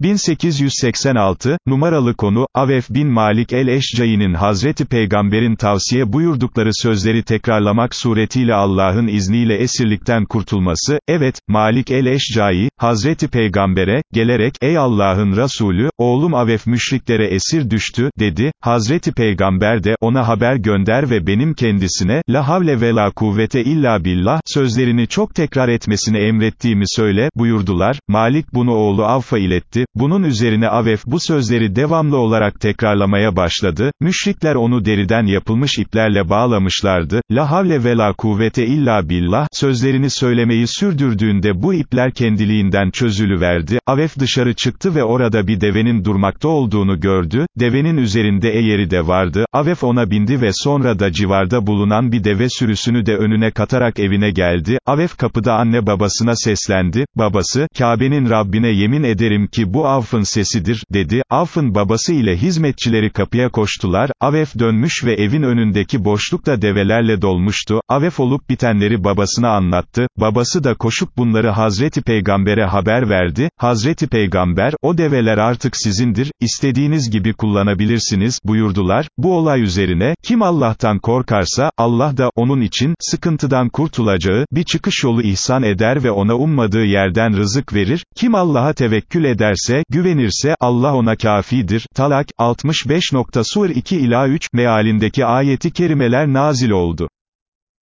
1886, numaralı konu, Avef bin Malik el-Eşcayi'nin Hazreti Peygamber'in tavsiye buyurdukları sözleri tekrarlamak suretiyle Allah'ın izniyle esirlikten kurtulması, evet, Malik el-Eşcayi, Hazreti Peygamber'e, gelerek, ey Allah'ın Resulü, oğlum Avef müşriklere esir düştü, dedi, Hazreti Peygamber de, ona haber gönder ve benim kendisine, la havle ve la kuvvete illa billah, sözlerini çok tekrar etmesini emrettiğimi söyle, buyurdular, Malik bunu oğlu Avf'a iletti, bunun üzerine Avef bu sözleri devamlı olarak tekrarlamaya başladı, müşrikler onu deriden yapılmış iplerle bağlamışlardı, la havle ve la kuvvete illa billah, sözlerini söylemeyi sürdürdüğünde bu ipler kendiliğinden çözülüverdi, Avef dışarı çıktı ve orada bir devenin durmakta olduğunu gördü, devenin üzerinde eğeri de vardı, Avef ona bindi ve sonra da civarda bulunan bir deve sürüsünü de önüne katarak evine geldi, Avef kapıda anne babasına seslendi, babası, Kabe'nin Rabbine yemin ederim ki bu Avf'ın sesidir, dedi, Avf'ın babası ile hizmetçileri kapıya koştular, Avef dönmüş ve evin önündeki boşlukta develerle dolmuştu, Avef olup bitenleri babasına anlattı, babası da koşup bunları Hazreti Peygamber'e haber verdi, Hazreti Peygamber, o develer artık sizindir, istediğiniz gibi kullanabilirsiniz, buyurdular, bu olay üzerine, kim Allah'tan korkarsa, Allah da, onun için, sıkıntıdan kurtulacağı, bir çıkış yolu ihsan eder ve ona ummadığı yerden rızık verir, kim Allah'a tevekkül ederse, güvenirse, Allah ona kafidir. Talak, 65. Sur 2 ila 3, mealindeki ayeti kerimeler nazil oldu.